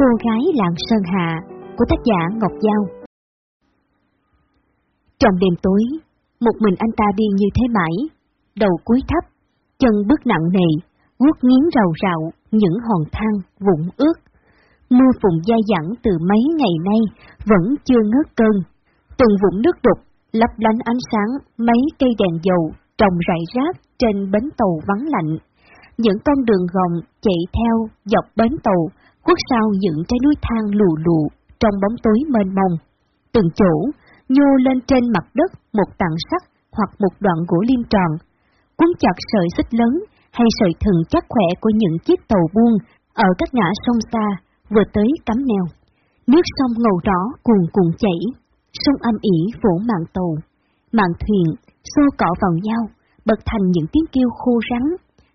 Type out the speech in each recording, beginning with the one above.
Cô gái làng Sơn Hạ của tác giả Ngọc Giao Trong đêm tối, một mình anh ta đi như thế mãi, đầu cúi thấp, chân bước nặng nề, guốc nghiến rào rạo những hòn than vụn ướt. Mưa phùn dai dẳng từ mấy ngày nay vẫn chưa ngớt cơn. Từng vũng nước đục, lấp lánh ánh sáng mấy cây đèn dầu trồng rải rác trên bến tàu vắng lạnh. Những con đường gồng chạy theo dọc bến tàu, khuất sau những trái núi thang lù lù trong bóng tối mênh mông. Từng chỗ, nhô lên trên mặt đất một tảng sắt hoặc một đoạn gỗ liêm tròn, cuốn chặt sợi xích lớn hay sợi thừng chắc khỏe của những chiếc tàu buôn ở các ngã sông xa vừa tới cắm neo. Nước sông ngầu đỏ cuồn cuộn chảy, sông âm ỉ vỗ mạng tàu, mạng thuyền xô cọ vào nhau, bật thành những tiếng kêu khô rắn,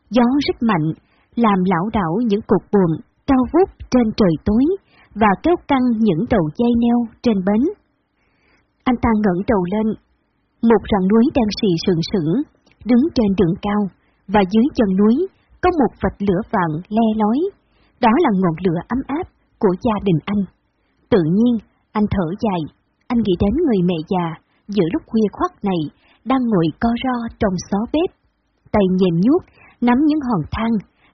gió rất mạnh, làm lão đảo những cột buồm cao vút trên trời tối và kéo căng những đầu dây neo trên bến. Anh ta ngẩng đầu lên, một rặng núi đang xì sừng sững, đứng trên đường cao, và dưới chân núi có một vệt lửa vàng le lói, đó là ngọn lửa ấm áp của gia đình anh. Tự nhiên, anh thở dài, anh nghĩ đến người mẹ già giữa lúc khuya khoắt này đang ngồi co ro trong xó bếp, tay nhềm nhuốc, nắm những hòn than,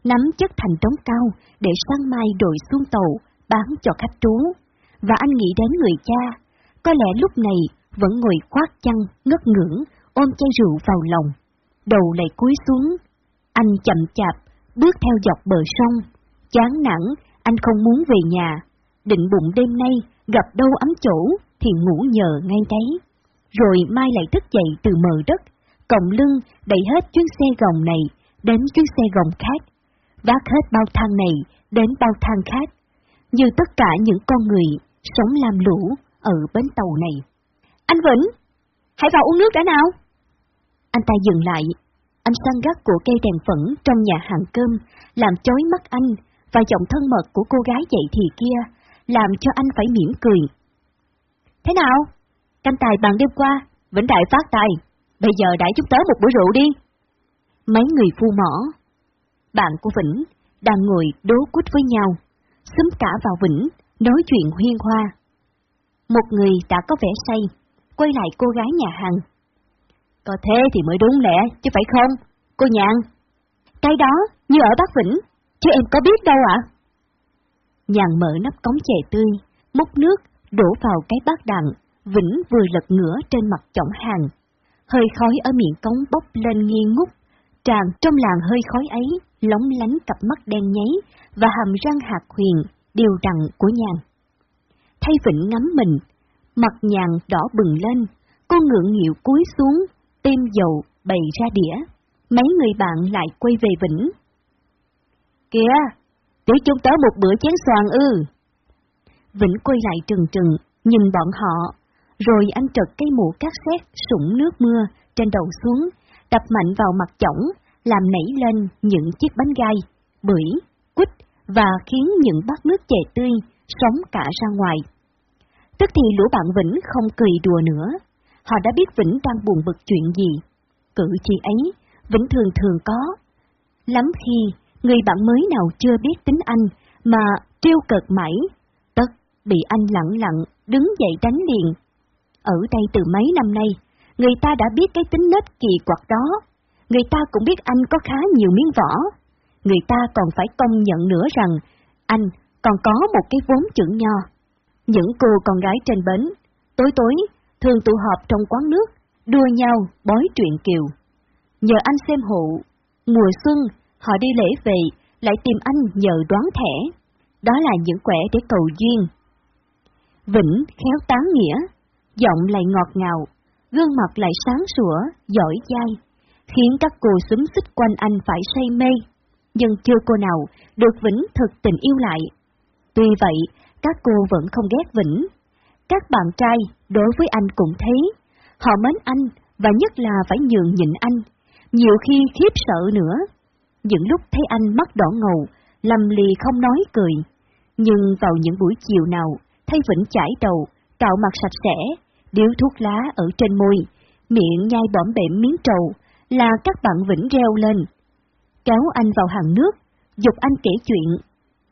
nắm chất thành trống cao để sáng mai đội xuống tàu bán cho khách trú. Và anh nghĩ đến người cha, có lẽ lúc này vẫn ngồi khoác chăn, ngất ngưỡng, ôm chai rượu vào lòng. Đầu lại cúi xuống, anh chậm chạp, bước theo dọc bờ sông. Chán nản, anh không muốn về nhà. Định bụng đêm nay, gặp đâu ấm chỗ, thì ngủ nhờ ngay đấy. Rồi mai lại thức dậy từ mờ đất, còng lưng đẩy hết chuyến xe gồng này đến chuyến xe gồng khác. Vác hết bao thang này đến bao thang khác. Như tất cả những con người sống làm lũ ở bến tàu này. Anh Vĩnh, hãy vào uống nước đã nào. Anh ta dừng lại, anh săn gắt của cây đèn phẫn trong nhà hàng cơm, làm chói mắt anh, và giọng thân mật của cô gái dậy thì kia, làm cho anh phải mỉm cười. Thế nào? Canh tài bằng đêm qua, Vĩnh Đại phát tài, bây giờ đãi chúng tớ một bữa rượu đi. Mấy người phu mỏ, bạn của Vĩnh, đang ngồi đố quýt với nhau, xúm cả vào Vĩnh, nói chuyện huyên hoa. Một người đã có vẻ say, quay lại cô gái nhà hàng. Có thế thì mới đúng lẽ, chứ phải không, cô nhạn? Cái đó, như ở Bắc Vĩnh, chứ em có biết đâu ạ? Nhàn mở nắp cống chè tươi, múc nước, đổ vào cái bát đặng, Vĩnh vừa lật ngửa trên mặt chỏng hàng. Hơi khói ở miệng cống bốc lên nghi ngút, tràn trong làng hơi khói ấy, lóng lánh cặp mắt đen nháy và hàm răng hạt huyền, đều đặn của nhàn. Thay Vĩnh ngắm mình, mặt nhàn đỏ bừng lên, cô ngượng nghịu cúi xuống, tim dầu bày ra đĩa. Mấy người bạn lại quay về Vĩnh. Kìa, tiểu chúng tớ một bữa chén xoàn ư. Vĩnh quay lại trừng trừng, nhìn bọn họ, rồi anh trật cây mũ cát xét sủng nước mưa trên đầu xuống, đập mạnh vào mặt chổng, làm nảy lên những chiếc bánh gai, bưởi, quýt và khiến những bát nước chè tươi sống cả ra ngoài. Tức thì lũ bạn Vĩnh không cười đùa nữa, họ đã biết Vĩnh đang buồn bực chuyện gì. Cử chỉ ấy, Vĩnh thường thường có. Lắm khi, người bạn mới nào chưa biết tính anh, mà trêu cợt mãi, tất bị anh lặng lặng đứng dậy đánh liền. Ở đây từ mấy năm nay, người ta đã biết cái tính nết kỳ quặc đó, người ta cũng biết anh có khá nhiều miếng vỏ. Người ta còn phải công nhận nữa rằng, anh còn có một cái vốn chữ nho. Những cô con gái trên bến, tối tối, thường tụ họp trong quán nước, đua nhau bói chuyện kiều. Nhờ anh xem hộ, mùa xuân, họ đi lễ về, lại tìm anh nhờ đoán thẻ. Đó là những quẻ để cầu duyên. Vĩnh khéo tán nghĩa, giọng lại ngọt ngào, gương mặt lại sáng sủa, giỏi dai, khiến các cô xúm xích quanh anh phải say mê, nhưng chưa cô nào được Vĩnh thực tình yêu lại. Tuy vậy, các cô vẫn không ghét Vĩnh. Các bạn trai đối với anh cũng thế, họ mến anh và nhất là phải nhường nhịn anh, nhiều khi khiếp sợ nữa. Những lúc thấy anh mắt đỏ ngầu, lầm lì không nói cười, nhưng vào những buổi chiều nào, thay Vĩnh chải đầu, cạo mặt sạch sẽ, điếu thuốc lá ở trên môi, miệng nhai bõm bẻm miếng trầu, là các bạn Vĩnh reo lên. Kéo anh vào hàng nước, dục anh kể chuyện.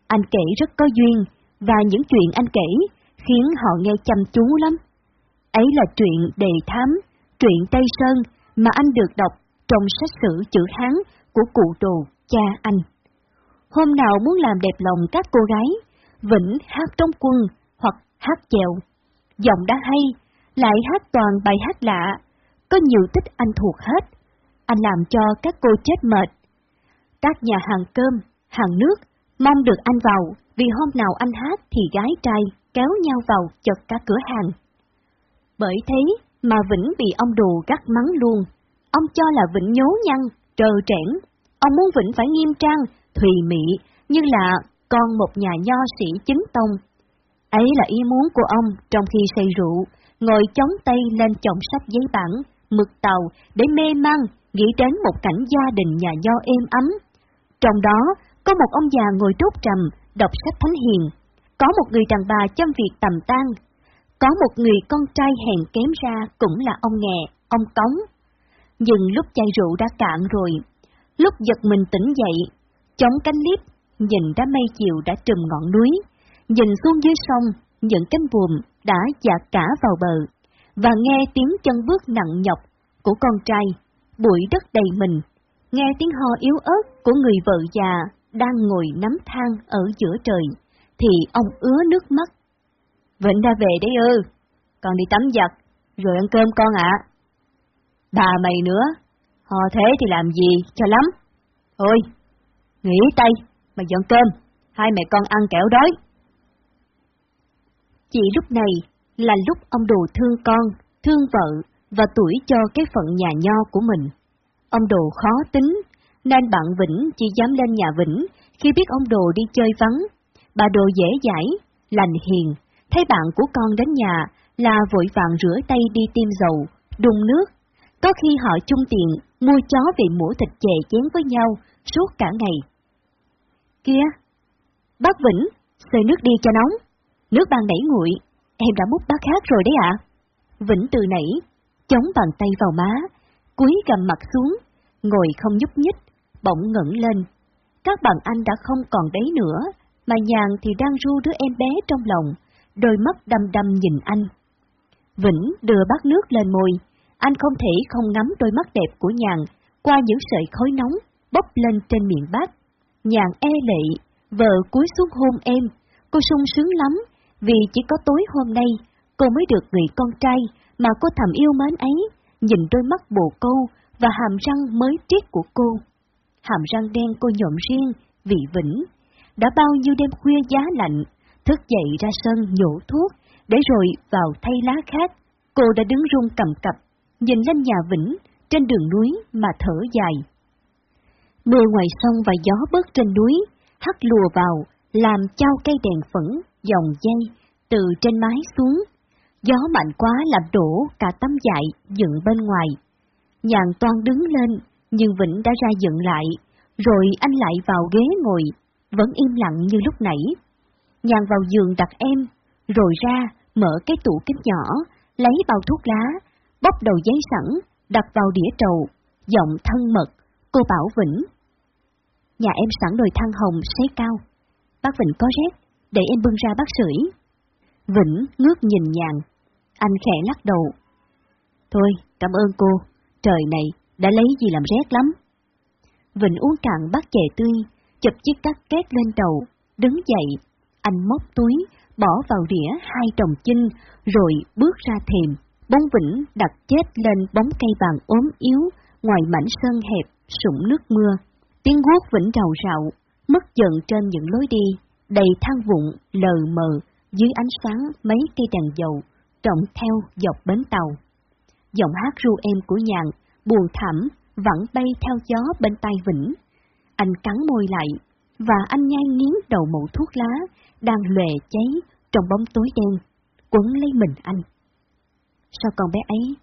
Anh kể rất có duyên, và những chuyện anh kể khiến họ nghe chăm chú lắm. Ấy là chuyện đề thám, chuyện Tây Sơn mà anh được đọc trong sách sử chữ Hán của cụ đồ cha anh. Hôm nào muốn làm đẹp lòng các cô gái, Vĩnh hát trong quân hoặc hát chèo. Giọng đã hay, lại hát toàn bài hát lạ, có nhiều tích anh thuộc hết. Anh làm cho các cô chết mệt. Các nhà hàng cơm, hàng nước, mong được anh vào, vì hôm nào anh hát thì gái trai kéo nhau vào chật cả cửa hàng. Bởi thế mà Vĩnh bị ông đồ gắt mắng luôn. Ông cho là Vĩnh nhố nhăn, trờ trẽn. Ông muốn Vĩnh phải nghiêm trang, thùy mị, như là con một nhà nho sĩ chính tông. Ấy là ý muốn của ông trong khi say rượu, ngồi chống tay lên chồng sách giấy bản, mực tàu để mê man, nghĩ đến một cảnh gia đình nhà nho êm ấm. Trong đó, có một ông già ngồi trốt trầm, đọc sách thánh hiền. Có một người đàn bà chăm việc tầm tang, Có một người con trai hèn kém ra cũng là ông nghè, ông cống. Nhưng lúc chai rượu đã cạn rồi, lúc giật mình tỉnh dậy, chống cánh liếp, nhìn đám mây chiều đã trùm ngọn núi, nhìn xuống dưới sông, những cánh buồm đã dạt cả vào bờ, và nghe tiếng chân bước nặng nhọc của con trai, bụi đất đầy mình, nghe tiếng ho yếu ớt của người vợ già đang ngồi nắm than ở giữa trời, thì ông ứa nước mắt. Vịnh đã về đấy ư, con đi tắm giặt, rồi ăn cơm con ạ. Bà mày nữa, họ thế thì làm gì cho lắm. Ôi, nghỉ tay, mà dọn cơm, hai mẹ con ăn kẻo đói. Chỉ lúc này là lúc ông đồ thương con, thương vợ và tuổi cho cái phận nhà nho của mình. Ông đồ khó tính, nên bạn Vĩnh chỉ dám lên nhà Vĩnh khi biết ông đồ đi chơi vắng. Bà đồ dễ dãi, lành hiền, thấy bạn của con đến nhà là vội vàng rửa tay đi tiêm dầu, đun nước. Có khi họ chung tiền mua chó về mũ thịt chè chén với nhau suốt cả ngày. Kia, bác Vĩnh, xơi nước đi cho nóng. Nước ban nảy nguội, em đã múc bát khác rồi đấy ạ. Vĩnh từ nảy, chống bàn tay vào má, cúi gầm mặt xuống, ngồi không nhúc nhích, bỗng ngẩng lên. Các bạn anh đã không còn đấy nữa, mà nhàn thì đang ru đứa em bé trong lòng, đôi mắt đăm đăm nhìn anh. Vĩnh đưa bát nước lên môi, anh không thể không ngắm đôi mắt đẹp của nhàn qua những sợi khói nóng bốc lên trên miệng bát. Nhàn e lệ, vợ cúi xuống hôn em, cô sung sướng lắm, vì chỉ có tối hôm nay cô mới được người con trai mà cô thầm yêu mến ấy, nhìn đôi mắt bồ câu và hàm răng mới triết của cô. Hàm răng đen cô nhộm riêng, vị vĩnh. Đã bao nhiêu đêm khuya giá lạnh, thức dậy ra sân nhổ thuốc, để rồi vào thay lá khác, cô đã đứng run cầm cập, nhìn lên nhà Vĩnh, trên đường núi mà thở dài. Mưa ngoài sông và gió bớt trên núi, hắt lùa vào, làm trao cây đèn phẫn, dòng dây, từ trên mái xuống. Gió mạnh quá làm đổ cả tấm dại dựng bên ngoài. Nhàn toan đứng lên, nhưng Vĩnh đã ra dựng lại, rồi anh lại vào ghế ngồi, vẫn im lặng như lúc nãy. Nhàn vào giường đặt em, rồi ra, mở cái tủ kính nhỏ, lấy bao thuốc lá, bóc đầu giấy sẵn, đặt vào đĩa trầu, giọng thân mật, cô bảo Vĩnh. Nhà em sẵn nồi than hồng sấy cao, bác Vĩnh có rét, để em bưng ra bác sưởi. Vĩnh ngước nhìn nhàn, anh khẽ lắc đầu. Thôi, cảm ơn cô, trời này đã lấy gì làm rét lắm. Vịnh uống cạn bát chè tươi, chụp chiếc cắt két lên đầu, đứng dậy, anh móc túi, bỏ vào đĩa hai trồng chinh, rồi bước ra thềm. Bóng Vĩnh đặt chết lên bóng cây vàng ốm yếu, ngoài mảnh sân hẹp, sụng nước mưa. Tiếng guốc Vĩnh rào rạo, mất dần trên những lối đi, đầy than vụn, lờ mờ, dưới ánh sáng mấy cây đèn dầu, trọng theo dọc bến tàu. Giọng hát ru em của nhàn buồn thảm vẫn bay theo gió bên tay Vĩnh. Anh cắn môi lại, và anh nhai nghiến đầu mẫu thuốc lá, đang lòe cháy trong bóng tối đen, quấn lấy mình anh. Sao con bé ấy?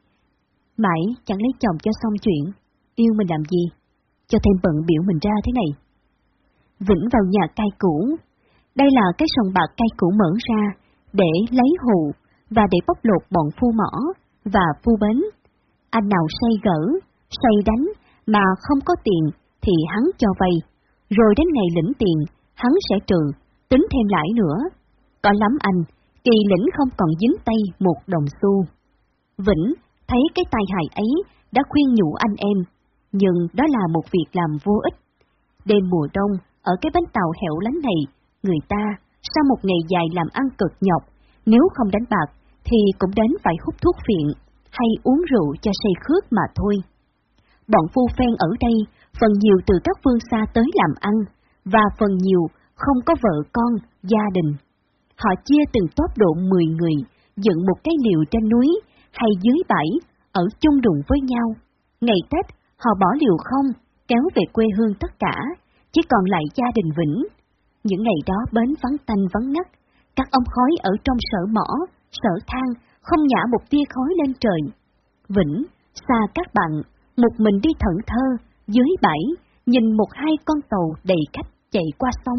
Mãi chẳng lấy chồng cho xong chuyện, yêu mình làm gì? Cho thêm bận biểu mình ra thế này. Vĩnh vào nhà cai cũ. Đây là cái sòng bạc cai cũ mở ra, để lấy hụ và để bóc lột bọn phu mỏ và phu bến anh nào say gỡ, say đánh mà không có tiền thì hắn cho vay, rồi đến ngày lĩnh tiền, hắn sẽ trừ, tính thêm lãi nữa. Có lắm anh, kỳ lĩnh không còn dính tay một đồng xu. Vĩnh thấy cái tai hại ấy đã khuyên nhủ anh em, nhưng đó là một việc làm vô ích. Đêm mùa đông, ở cái bánh tàu hẻo lánh này, người ta, sau một ngày dài làm ăn cực nhọc, nếu không đánh bạc, thì cũng đến phải hút thuốc phiện, hay uống rượu cho say khước mà thôi. Bọn phu phen ở đây, phần nhiều từ các phương xa tới làm ăn, và phần nhiều không có vợ con, gia đình. Họ chia từng tốp độ 10 người, dựng một cái liều trên núi hay dưới bãi, ở chung đụng với nhau. Ngày Tết, họ bỏ liều không, kéo về quê hương tất cả, chỉ còn lại gia đình Vĩnh. Những ngày đó bến vắng tanh vắng ngắt, các ông khói ở trong sở mỏ, sở thang, không nhả một tia khói lên trời. Vĩnh, xa các bạn, một mình đi thẩn thơ, dưới bãi, nhìn một hai con tàu đầy khách chạy qua sông.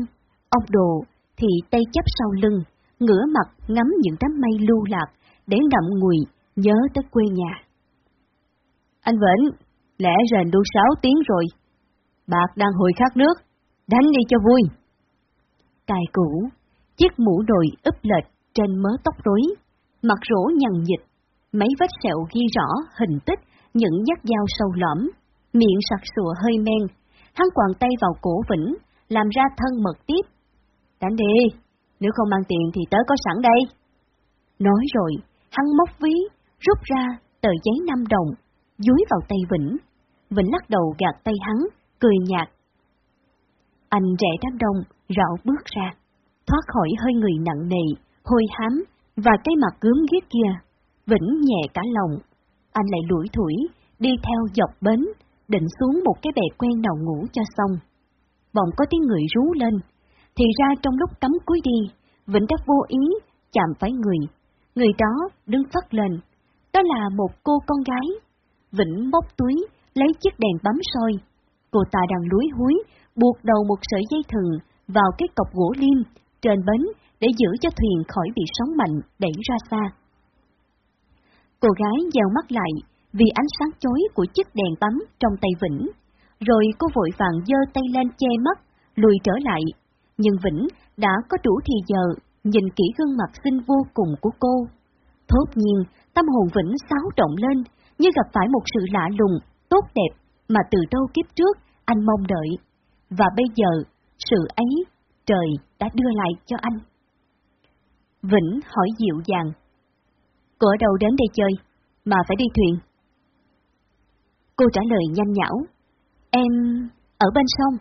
Ông đồ thì tay chấp sau lưng, ngửa mặt ngắm những đám mây lưu lạc, để ngậm ngùi, nhớ tới quê nhà. Anh Vĩnh, lẽ rền đu sáu tiếng rồi. Bạc đang hồi khát nước, đánh đi cho vui. Cài cũ, chiếc mũ đồi úp lệch trên mớ tóc rối, mặt rỗ nhằn nhịch, mấy vết sẹo ghi rõ hình tích những nhát dao sâu lõm, miệng sặc sụa hơi men, hắn quàng tay vào cổ Vĩnh, làm ra thân mật tiếp. Đánh đi, nếu không mang tiền thì tớ có sẵn đây. Nói rồi, hắn móc ví, rút ra tờ giấy 5 đồng, dúi vào tay Vĩnh. Vĩnh lắc đầu gạt tay hắn, cười nhạt. Anh rẽ đám đông, rảo bước ra, thoát khỏi hơi người nặng nề, hôi hám, và cái mặt gớm ghiếc kia. Vĩnh nhẹ cả lòng. Anh lại lủi thủi, đi theo dọc bến, định xuống một cái bè quen nào ngủ cho xong. Bỗng có tiếng người rú lên, thì ra trong lúc cắm cúi đi, Vĩnh đã vô ý chạm phải người. Người đó đứng phất lên. Đó là một cô con gái. Vĩnh bóc túi, lấy chiếc đèn bấm soi. Cô ta đang lúi húi, buộc đầu một sợi dây thừng vào cái cọc gỗ liêm trên bến để giữ cho thuyền khỏi bị sóng mạnh đẩy ra xa. Cô gái dèo mắt lại vì ánh sáng chói của chiếc đèn bấm trong tay Vĩnh, rồi cô vội vàng giơ tay lên che mắt, lùi trở lại, nhưng Vĩnh đã có đủ thì giờ nhìn kỹ gương mặt xinh vô cùng của cô. Thốt nhiên, tâm hồn Vĩnh xáo động lên, như gặp phải một sự lạ lùng, tốt đẹp mà từ đâu kiếp trước anh mong đợi. Và bây giờ, sự ấy, trời đã đưa lại cho anh. Vĩnh hỏi dịu dàng. Cô ở đâu đến đây chơi, mà phải đi thuyền? Cô trả lời nhanh nhảo, Em... ở bên sông.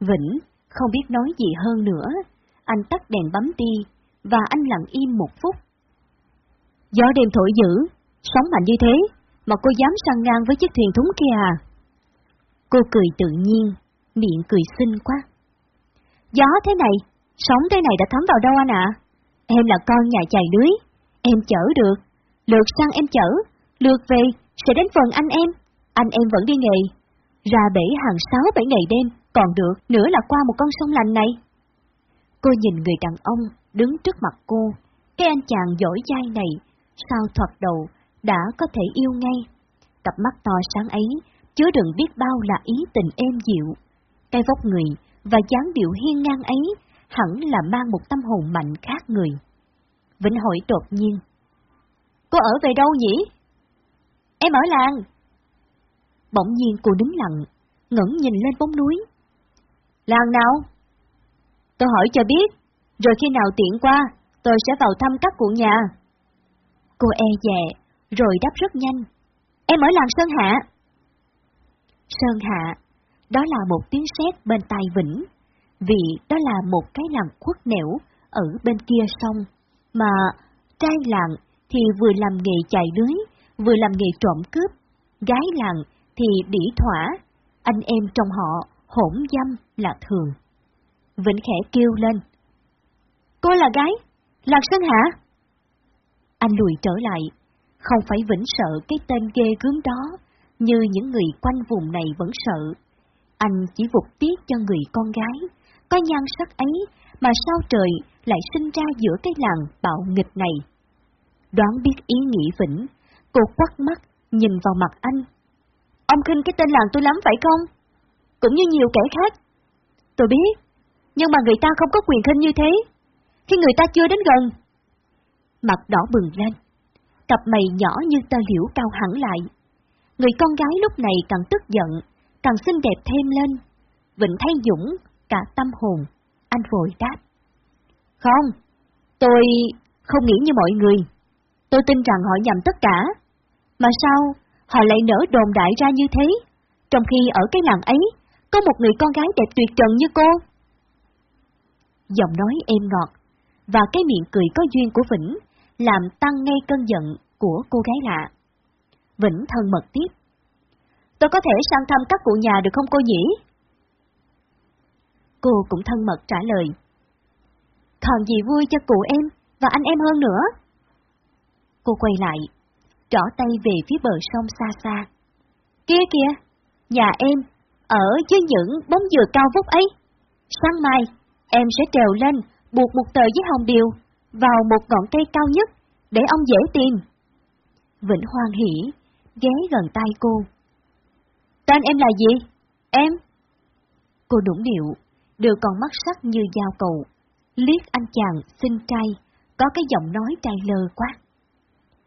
Vĩnh không biết nói gì hơn nữa, anh tắt đèn bấm đi, và anh lặng im một phút. Gió đêm thổi dữ, sóng mạnh như thế, mà cô dám sang ngang với chiếc thuyền thúng kia à? Cô cười tự nhiên, miệng cười xinh quá. Gió thế này, sóng thế này đã thấm vào đâu anh ạ? Em là con nhà chài lưới, em chở được, lượt sang em chở, lượt về sẽ đến phần anh em, anh em vẫn đi nghề. Ra bể hàng sáu bảy ngày đêm, còn được, nữa là qua một con sông lành này. Cô nhìn người đàn ông đứng trước mặt cô, cái anh chàng giỏi dai này, sao thoạt đầu đã có thể yêu ngay. Cặp mắt to sáng ấy, chứa đựng biết bao là ý tình êm dịu. Cái vóc người và dáng điệu hiên ngang ấy hẳn là mang một tâm hồn mạnh khác người. Vĩnh hỏi đột nhiên. Cô ở về đâu nhỉ? Em ở làng. Bỗng nhiên cô đứng lặng, ngẩng nhìn lên bóng núi. Làng nào? Tôi hỏi cho biết, rồi khi nào tiện qua, tôi sẽ vào thăm các cụ nhà. Cô e dè, rồi đáp rất nhanh. Em ở làng Sơn Hạ. Sơn Hạ, đó là một tiếng sét bên tai Vĩnh, vì đó là một cái làng khuất nẻo ở bên kia sông, mà trai làng thì vừa làm nghề chạy lưới, vừa làm nghề trộm cướp, gái làng thì bỉ thỏa, anh em trong họ hỗn dâm là thường. Vĩnh khẽ kêu lên. Cô là gái? Lạc Sơn hả? Anh lùi trở lại, không phải Vĩnh sợ cái tên ghê gớm đó, như những người quanh vùng này vẫn sợ. Anh chỉ vụt tiếc cho người con gái, có nhan sắc ấy mà sao trời lại sinh ra giữa cái làng bạo nghịch này. Đoán biết ý nghĩ Vĩnh, cô quắt mắt, nhìn vào mặt anh. Ông khinh cái tên làng tôi lắm phải không? Cũng như nhiều kẻ khác. Tôi biết, nhưng mà người ta không có quyền khinh như thế. khi người ta chưa đến gần. Mặt đỏ bừng lên, cặp mày nhỏ như tơ liễu cao hẳn lại. Người con gái lúc này càng tức giận, càng xinh đẹp thêm lên. Vịnh thấy Dũng, cả tâm hồn, anh vội đáp. Không, tôi không nghĩ như mọi người. Tôi tin rằng họ nhầm tất cả. Mà sao họ lại nở đồn đại ra như thế, trong khi ở cái làng ấy có một người con gái đẹp tuyệt trần như cô? Giọng nói êm ngọt, và cái miệng cười có duyên của Vĩnh làm tăng ngay cơn giận của cô gái lạ. Vĩnh thân mật tiếp. Tôi có thể sang thăm các cụ nhà được không cô nhỉ? Cô cũng thân mật trả lời. Còn gì vui cho cụ em và anh em hơn nữa? Cô quay lại, trỏ tay về phía bờ sông xa xa. Kia kìa, nhà em, ở dưới những bóng dừa cao vút ấy. Sáng mai, em sẽ trèo lên, buộc một tờ giấy hồng điều, vào một ngọn cây cao nhất, để ông dễ tìm. Vĩnh hoan hỉ, ghé gần tay cô. Tên em là gì? Em? Cô đủng điệu, đưa con mắt sắc như dao cầu, liếc anh chàng xinh trai, có cái giọng nói trai lơ quá.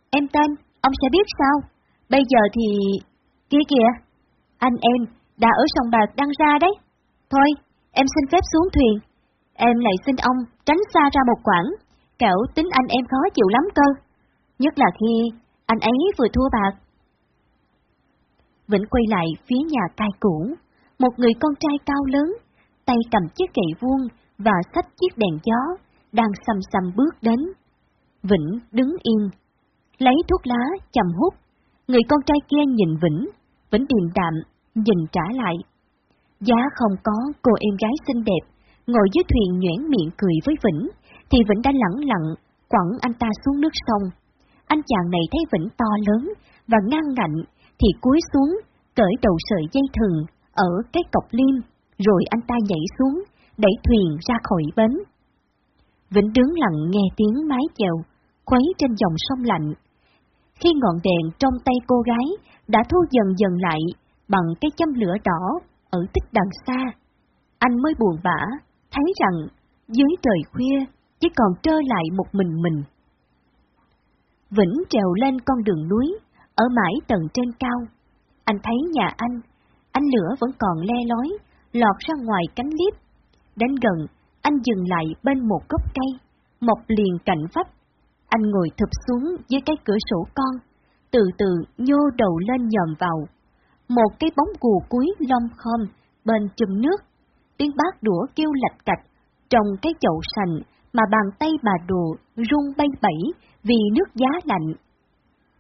Em tên, ông sẽ biết sao? Bây giờ thì... Kia kìa, anh em đã ở sông bạc đang ra đấy. Thôi, em xin phép xuống thuyền. Em lại xin ông tránh xa ra một quãng, kẻo tính anh em khó chịu lắm cơ. Nhất là khi anh ấy vừa thua bạc. Vĩnh quay lại phía nhà cai cũ, một người con trai cao lớn, tay cầm chiếc gậy vuông và xách chiếc đèn gió, đang xăm xăm bước đến. Vĩnh đứng yên, lấy thuốc lá, chầm hút. Người con trai kia nhìn Vĩnh, Vĩnh điềm đạm, nhìn trả lại. Giá không có cô em gái xinh đẹp, ngồi dưới thuyền nhuyễn miệng cười với Vĩnh, thì Vĩnh đã lẳng lặng, quẳng anh ta xuống nước sông. Anh chàng này thấy Vĩnh to lớn và ngang ngạnh, thì cúi xuống, cởi đầu sợi dây thừng ở cái cọc liêm, rồi anh ta nhảy xuống, đẩy thuyền ra khỏi bến. Vĩnh đứng lặng nghe tiếng mái chèo, khuấy trên dòng sông lạnh. Khi ngọn đèn trong tay cô gái đã thu dần dần lại bằng cái châm lửa đỏ ở tích đằng xa, anh mới buồn bã, thấy rằng dưới trời khuya chỉ còn trơ lại một mình mình. Vĩnh trèo lên con đường núi, ở mãi tầng trên cao. Anh thấy nhà anh, ánh lửa vẫn còn le lói, lọt ra ngoài cánh liếp. Đến gần, anh dừng lại bên một gốc cây, mọc liền cạnh vách. Anh ngồi thụp xuống dưới cái cửa sổ con, từ từ nhô đầu lên nhòm vào. Một cái bóng gù cuối lom khom bên chùm nước. Tiếng bát đũa kêu lạch cạch trong cái chậu sành mà bàn tay bà đồ rung bay bẩy vì nước giá lạnh.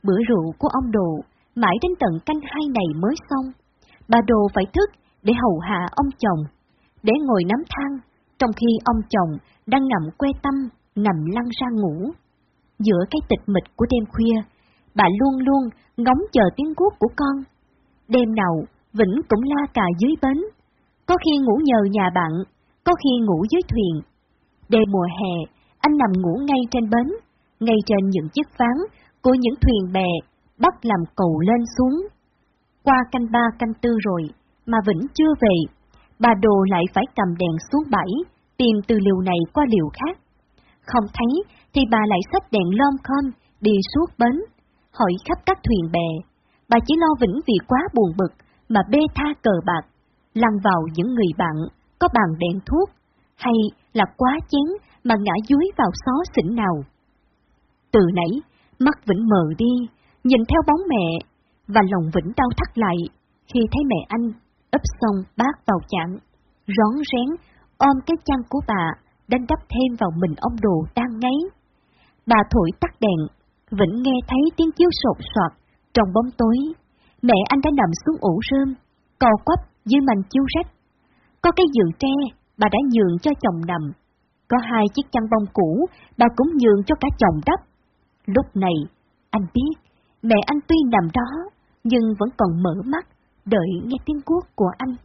Bữa rượu của ông đồ mãi đến tận canh hai này mới xong. Bà đồ phải thức để hầu hạ ông chồng, để ngồi nắm thang, trong khi ông chồng đang nằm que tâm, nằm lăn ra ngủ. Giữa cái tịch mịch của đêm khuya, bà luôn luôn ngóng chờ tiếng guốc của con. Đêm nào, Vĩnh cũng la cà dưới bến, có khi ngủ nhờ nhà bạn, có khi ngủ dưới thuyền. Đêm mùa hè, anh nằm ngủ ngay trên bến, ngay trên những chiếc ván của những thuyền bè bắt làm cầu lên xuống. Qua canh ba canh tư rồi, mà vẫn chưa về, bà Đồ lại phải cầm đèn xuống bãi, tìm từ liều này qua liều khác. Không thấy, thì bà lại xách đèn lom khom, đi suốt bến, hỏi khắp các thuyền bè. Bà chỉ lo Vĩnh vì quá buồn bực, mà bê tha cờ bạc, lăn vào những người bạn, có bàn đèn thuốc, hay là quá chén mà ngã dúi vào xó xỉnh nào. Từ nãy, mắt Vĩnh mờ đi, nhìn theo bóng mẹ, và lòng Vĩnh đau thắt lại khi thấy mẹ anh ấp xong bát vào chạng, rón rén ôm cái chăn của bà đánh đắp thêm vào mình ông đồ đang ngáy. Bà thổi tắt đèn, Vĩnh nghe thấy tiếng chiếu sột soạt trong bóng tối. Mẹ anh đã nằm xuống ủ rơm, cò quắp dưới mành chiếu rách. Có cái giường tre, bà đã nhường cho chồng nằm. Có hai chiếc chăn bông cũ, bà cũng nhường cho cả chồng đắp. Lúc này, anh biết, mẹ anh tuy nằm đó, nhưng vẫn còn mở mắt, đợi nghe tiếng cuốc của anh.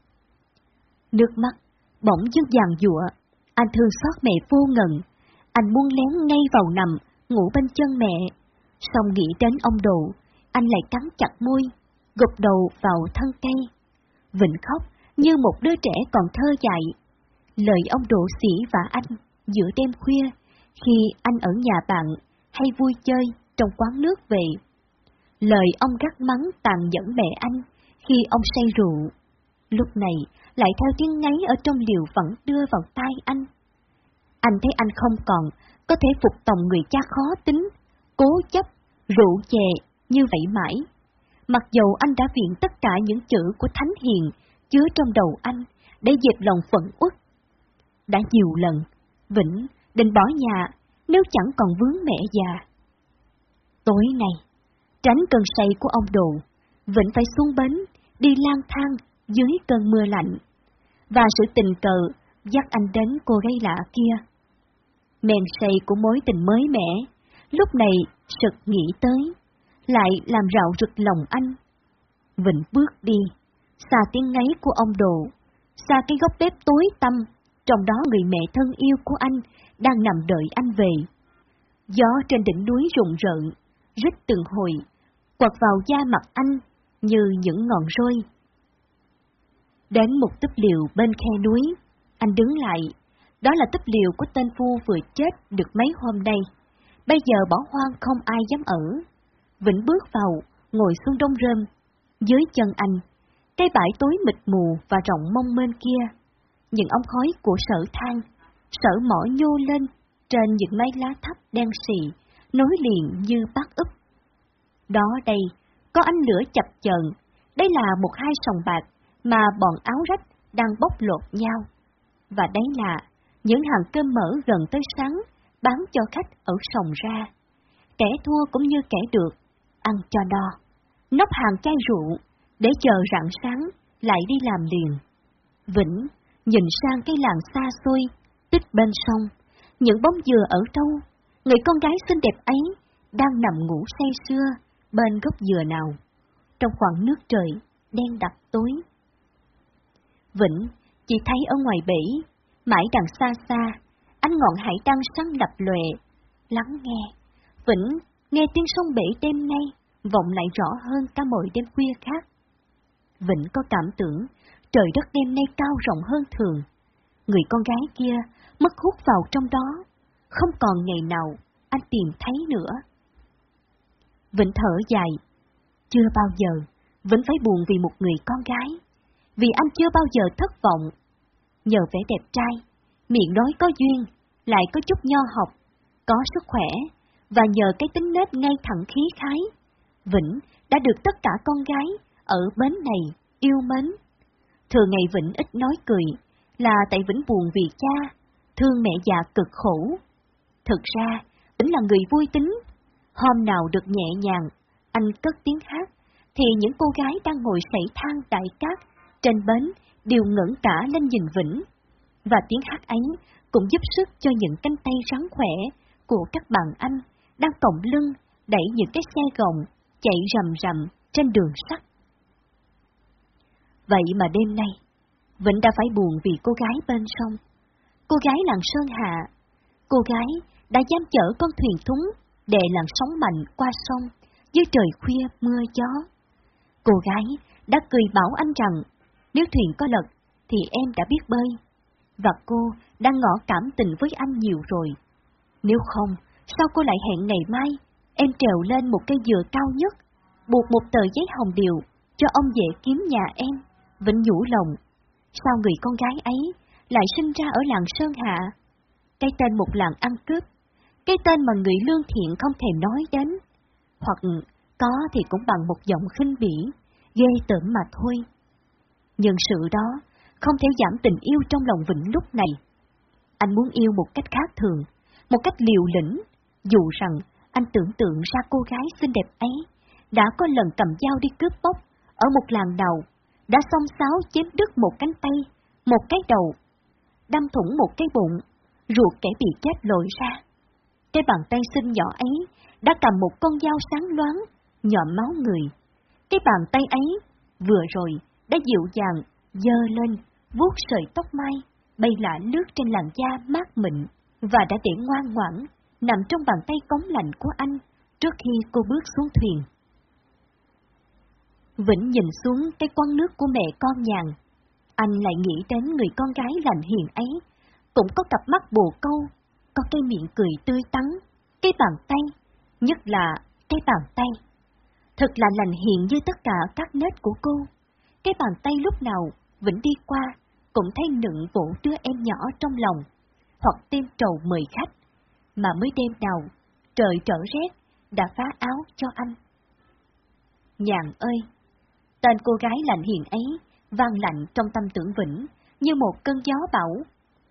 Nước mắt, bỗng dưng dàn dụa, anh thương xót mẹ vô ngần, anh muốn lén ngay vào nằm, ngủ bên chân mẹ. Xong nghĩ đến ông đồ, anh lại cắn chặt môi, gục đầu vào thân cây. Vịnh khóc như một đứa trẻ còn thơ dại. Lời ông đồ sĩ và anh giữa đêm khuya khi anh ở nhà bạn hay vui chơi trong quán nước về. Lời ông gắt mắng tàn nhẫn mẹ anh khi ông say rượu. Lúc này lại theo tiếng ngáy ở trong liều vẫn đưa vào tai anh. Anh thấy anh không còn có thể phục tòng người cha khó tính, cố chấp, rượu chè như vậy mãi. Mặc dầu anh đã viện tất cả những chữ của Thánh Hiền chứa trong đầu anh để dẹp lòng phận uất. Đã nhiều lần, Vĩnh định bỏ nhà nếu chẳng còn vướng mẹ già. Tối nay, tránh cơn say của ông đồ, Vĩnh phải xuống bến, đi lang thang dưới cơn mưa lạnh. Và sự tình cờ dắt anh đến cô gái lạ kia. Men say của mối tình mới mẻ, lúc này sực nghĩ tới, lại làm rạo rực lòng anh. Vĩnh bước đi, xa tiếng ngáy của ông đồ, xa cái góc bếp tối tăm, trong đó người mẹ thân yêu của anh đang nằm đợi anh về. Gió trên đỉnh núi rụng rợn, rít từng hồi, quật vào da mặt anh như những ngọn roi. Đến một túp liều bên khe núi, anh đứng lại. Đó là túp liều của tên phu vừa chết được mấy hôm nay. Bây giờ bỏ hoang không ai dám ở. Vĩnh bước vào, ngồi xuống đông rơm. Dưới chân anh, cây bãi tối mịt mù và rộng mông mênh kia. Những ống khói của sở than, sở mỏ nhô lên trên những mái lá thấp đen xì, nối liền như bát úp. Đó đây, có ánh lửa chập chờn, đây là một hai sòng bạc mà bọn áo rách đang bốc lột nhau. Và đấy là những hàng cơm mỡ gần tới sáng, bán cho khách ở sòng ra. Kẻ thua cũng như kẻ được, ăn cho đo. Nóc hàng chai rượu, để chờ rạng sáng, lại đi làm liền. Vĩnh, nhìn sang cái làng xa xôi, tích bên sông, những bóng dừa ở đâu, người con gái xinh đẹp ấy đang nằm ngủ say sưa bên gốc dừa nào, trong khoảng nước trời đen đặc tối. Vĩnh chỉ thấy ở ngoài bể, mãi đằng xa xa, ánh ngọn hải đăng sáng lập lòe, lắng nghe. Vĩnh nghe tiếng sông bể đêm nay vọng lại rõ hơn cả mọi đêm khuya khác. Vĩnh có cảm tưởng trời đất đêm nay cao rộng hơn thường. Người con gái kia mất hút vào trong đó, không còn ngày nào anh tìm thấy nữa. Vĩnh thở dài, chưa bao giờ Vĩnh phải buồn vì một người con gái, vì anh chưa bao giờ thất vọng. Nhờ vẻ đẹp trai, miệng nói có duyên, lại có chút nho học, có sức khỏe, và nhờ cái tính nết ngay thẳng khí khái, Vĩnh đã được tất cả con gái ở bến này yêu mến. Thường ngày Vĩnh ít nói cười, là tại Vĩnh buồn vì cha, thương mẹ già cực khổ. Thực ra, Vĩnh là người vui tính. Hôm nào được nhẹ nhàng, anh cất tiếng hát, thì những cô gái đang ngồi sảy thang tại cát trên bến đều ngẩng cả lên nhìn Vĩnh. Và tiếng hát ấy cũng giúp sức cho những cánh tay rắn khỏe của các bạn anh đang cộng lưng đẩy những cái xe gồng chạy rầm rầm trên đường sắt. Vậy mà đêm nay, Vĩnh đã phải buồn vì cô gái bên sông. Cô gái làng Sơn Hạ, cô gái đã dám chở con thuyền thúng để làn sóng mạnh qua sông dưới trời khuya mưa gió. Cô gái đã cười bảo anh rằng nếu thuyền có lật thì em đã biết bơi, và cô đang ngỏ cảm tình với anh nhiều rồi. Nếu không, sao cô lại hẹn ngày mai em trèo lên một cây dừa cao nhất, buộc một tờ giấy hồng điều cho ông dễ kiếm nhà em, vĩnh nhủ lòng. Sao người con gái ấy lại sinh ra ở làng Sơn Hạ? Cái tên một làng ăn cướp, cái tên mà người lương thiện không thèm nói đến, hoặc có thì cũng bằng một giọng khinh bỉ, ghê tởm mà thôi. Nhưng sự đó không thể giảm tình yêu trong lòng Vĩnh lúc này. Anh muốn yêu một cách khác thường, một cách liều lĩnh, dù rằng anh tưởng tượng ra cô gái xinh đẹp ấy đã có lần cầm dao đi cướp bóc ở một làng đầu, đã song sáo chém đứt một cánh tay, một cái đầu, đâm thủng một cái bụng, ruột kẻ bị chết lội ra. Cái bàn tay xinh nhỏ ấy đã cầm một con dao sáng loáng, nhọm máu người. Cái bàn tay ấy, vừa rồi, đã dịu dàng, dơ lên, vuốt sợi tóc mai, bay lạ lướt trên làn da mát mịn, và đã để ngoan ngoãn, nằm trong bàn tay cống lạnh của anh, trước khi cô bước xuống thuyền. Vĩnh nhìn xuống cái quán nước của mẹ con nhàn. Anh lại nghĩ đến người con gái lành hiền ấy, cũng có cặp mắt bồ câu, có cái miệng cười tươi tắn, cái bàn tay, nhất là cái bàn tay. Thật là lành hiện như tất cả các nết của cô. Cái bàn tay lúc nào Vĩnh đi qua cũng thấy nựng vỗ đứa em nhỏ trong lòng, hoặc tim trầu mời khách, mà mới đêm nào trời trở rét đã phá áo cho anh. Nhàn ơi! Tên cô gái lạnh hiền ấy vang lạnh trong tâm tưởng Vĩnh như một cơn gió bão.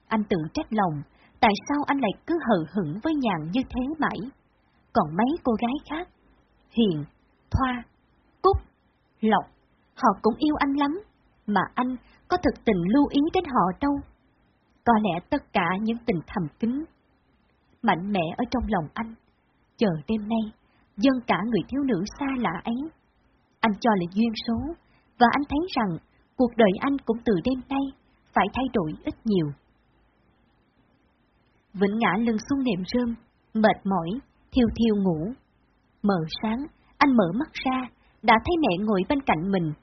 Anh tự trách lòng, tại sao anh lại cứ hờ hững với nhàn như thế mãi? Còn mấy cô gái khác, Hiền, Thoa, Cúc, Lộc, họ cũng yêu anh lắm, mà anh có thực tình lưu ý đến họ đâu. Có lẽ tất cả những tình thầm kín, mạnh mẽ ở trong lòng anh, chờ đêm nay, dân cả người thiếu nữ xa lạ ấy. Anh cho là duyên số, và anh thấy rằng cuộc đời anh cũng từ đêm nay phải thay đổi ít nhiều. Vĩnh ngã lưng xuống nệm rơm, mệt mỏi, thiêu thiêu ngủ. Mở sáng, anh mở mắt ra, đã thấy mẹ ngồi bên cạnh mình.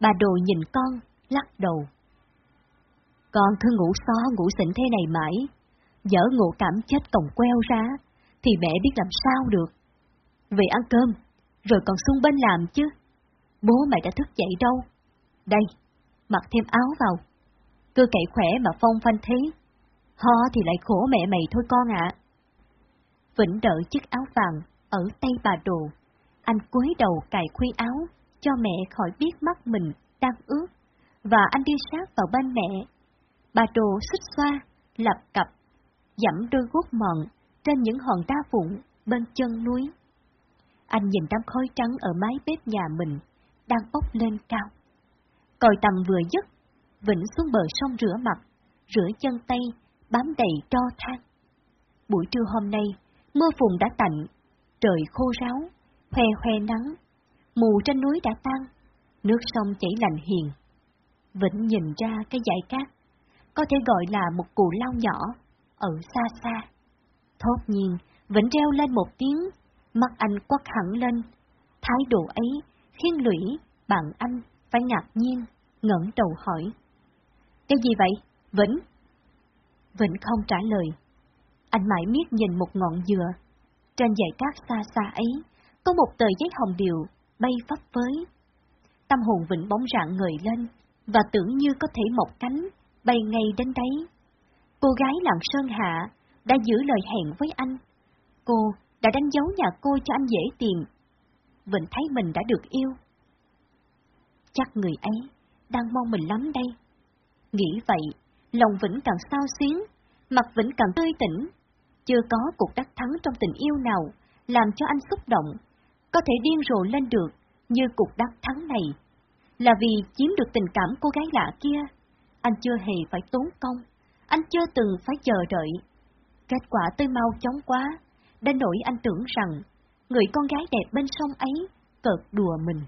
Bà đồ nhìn con, lắc đầu. Con cứ ngủ xó ngủ xịn thế này mãi, dở ngộ cảm chết còng queo ra, thì mẹ biết làm sao được. Về ăn cơm, rồi còn xuống bên làm chứ. Bố mày đã thức dậy đâu. Đây, mặc thêm áo vào. Cơ cậy khỏe mà phong phanh thế. Ho thì lại khổ mẹ mày thôi con ạ. Vĩnh đợi chiếc áo vàng ở tay bà đồ. Anh cúi đầu cài khuy áo, cho mẹ khỏi biết mắt mình đang ướt, và anh đi sát vào bên mẹ. Bà đồ xích xoa, lập cặp, dẫm đôi guốc mòn trên những hòn đá vụn bên chân núi. Anh nhìn đám khói trắng ở mái bếp nhà mình, đang bốc lên cao. Còi tầm vừa dứt, Vĩnh xuống bờ sông rửa mặt, rửa chân tay, bám đầy tro than. Buổi trưa hôm nay, mưa phùn đã tạnh, trời khô ráo, hoe hoe nắng, mù trên núi đã tan, nước sông chảy lành hiền. Vĩnh nhìn ra cái dải cát, có thể gọi là một cù lao nhỏ, ở xa xa. Thốt nhiên, Vĩnh reo lên một tiếng, mắt anh quắc hẳn lên. Thái độ ấy Khiên Lũy, bạn anh, phải ngạc nhiên, ngẩng đầu hỏi. Cái gì vậy, Vĩnh? Vĩnh không trả lời. Anh mãi miết nhìn một ngọn dừa. Trên dãy cát xa xa ấy, có một tờ giấy hồng điều bay phấp phới. Tâm hồn Vĩnh bóng rạng ngời lên, và tưởng như có thể một cánh, bay ngay đến đấy. Cô gái làng Sơn Hạ đã giữ lời hẹn với anh. Cô đã đánh dấu nhà cô cho anh dễ tìm. Vịnh thấy mình đã được yêu. Chắc người ấy đang mong mình lắm đây. Nghĩ vậy, lòng Vĩnh càng sao xuyến, mặt Vĩnh càng tươi tỉnh. Chưa có cuộc đắc thắng trong tình yêu nào làm cho anh xúc động, có thể điên rồ lên được như cuộc đắc thắng này. Là vì chiếm được tình cảm cô gái lạ kia, anh chưa hề phải tốn công, anh chưa từng phải chờ đợi. Kết quả tới mau chóng quá, đến nỗi anh tưởng rằng người con gái đẹp bên sông ấy cợt đùa mình.